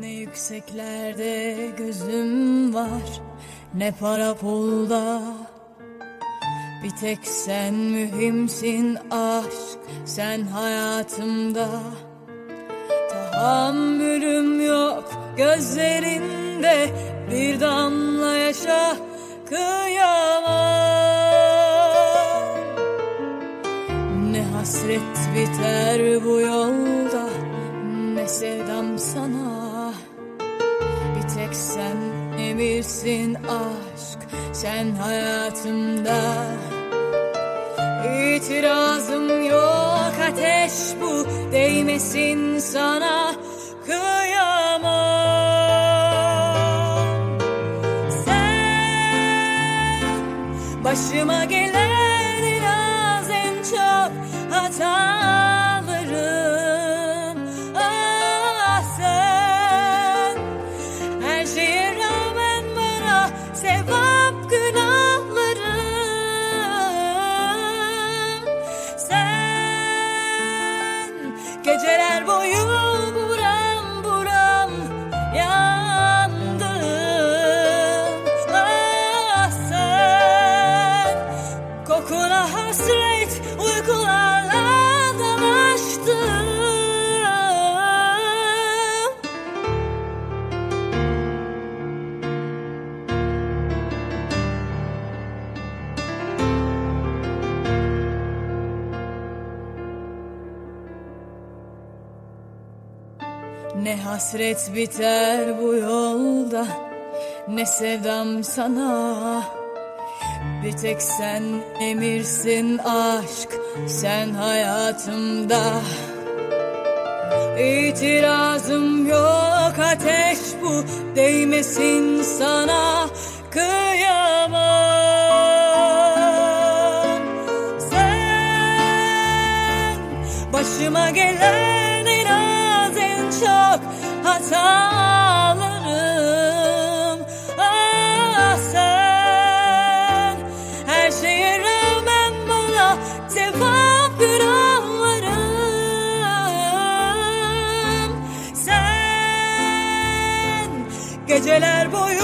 Ne yükseklerde gözüm var Ne para pulda. Bir tek sen mühimsin aşk Sen hayatımda. Tahammülüm yok gözlerinde Bir damla yaşa kıyamam. Ne hasret biter bu yolda Ne sevdam sana. Bir tek sen emirsin aşk Sen hayatımda. İtirazım yok ateş bu Değmesin sana. Kıyamam. Sen başıma gelen biraz en çok hatalarım geceler boyu Ne hasret biter bu yolda Ne sevdam sana. Bir tek sen emirsin aşk Sen hayatımda. İtirazım yok ateş bu Değmesin sana. Kıyamam. Sen başıma gelen çok hatalarım. Ah sen her şeye rağmen bana sevap günahlarım. Sen geceler boyu